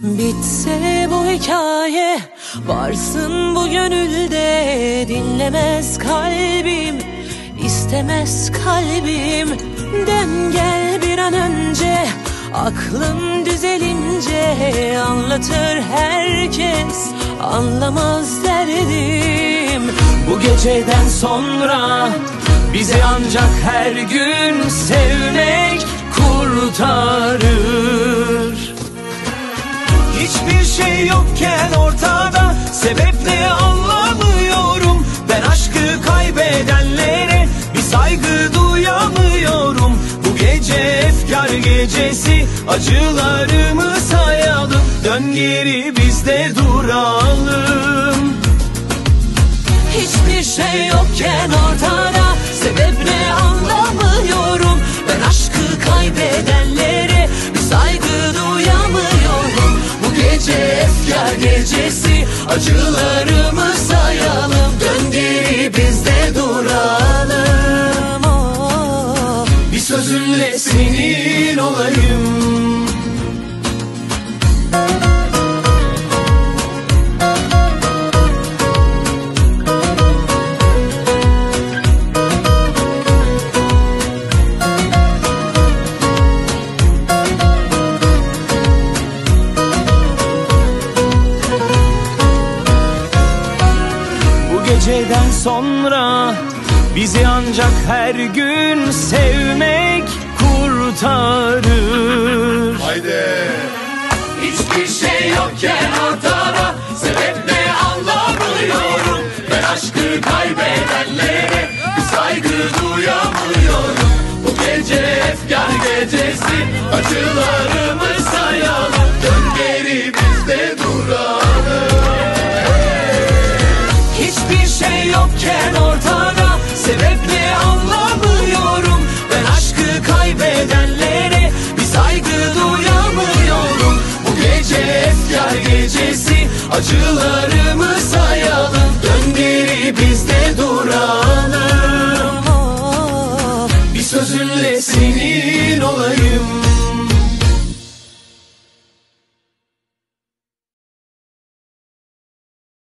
Bitse bu hikaye Varsın bu gönülde. Dinlemez kalbim istemez kalbim. Dem gel bir an önce Aklım düzelince. Anlatır herkes Anlamaz derdim. Bu geceden sonra Bizi ancak her gün sevmek şey yokken ortada. Sebep ne anlamıyorum. Ben aşkı kaybedenlere Bir saygı duyamıyorum. Bu gece efkar gecesi Acılarımı sayalım. Dön geri biz de duralım. Hiçbir şey yokken ortada Acılarımı sayalım Dön geri biz de duralım oh. Bir sözünle senin olayım geceden sonra bizi ancak her gün sevmek kurtarır. Hiçbir şey yokken ortada Sebep ne anlamıyorum Ben aşkı kaybedenlere Bir saygı duyamıyorum. Bu gece efkar gecesi Acılarımı sayalım Acılarımı sayalım Dön geri biz de duralım Bir sözünle senin olayım